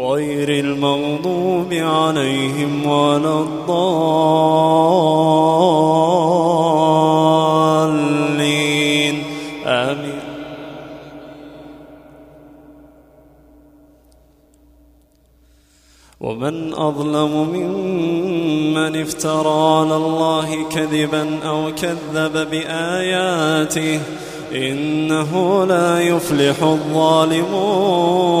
غير المغضوب عليهم ولا الضالين. آمين. ومن أظلم ممن افترى على الله كذبا أو كذب بآياته إنه لا يفلح الظالمون.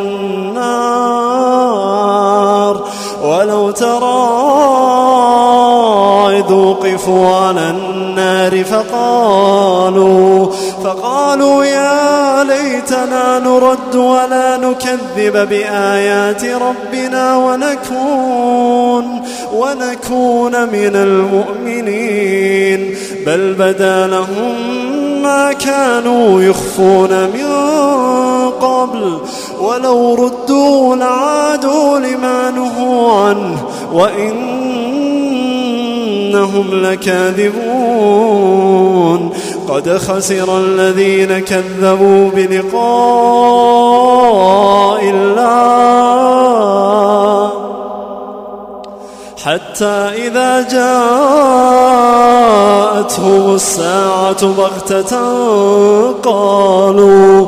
وقفوا على النار فقالوا فقالوا يا ليتنا نرد ولا نكذب بآيات ربنا ونكون ونكون من المؤمنين. بل بدا لهم ما كانوا يخفون من قبل ولو ردوا لعادوا لما نهوا عنه وإنهم لكاذبون. قد خسر الذين كذبوا بلقاء الله. حتى إذا جاءتهم الساعة بغتة قالوا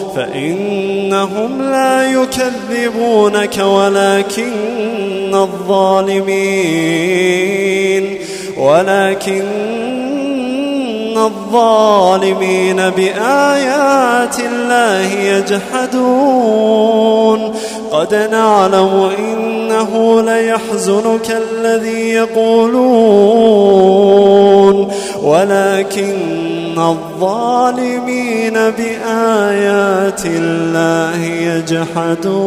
فإنهم لا يكذبونك ولكن الظالمين ولكن الظالمين بآيات الله يجحدون قد نعلم إنه ليحزنك الذي يقولون ولكن الظالمين بآيات الله يجحدون.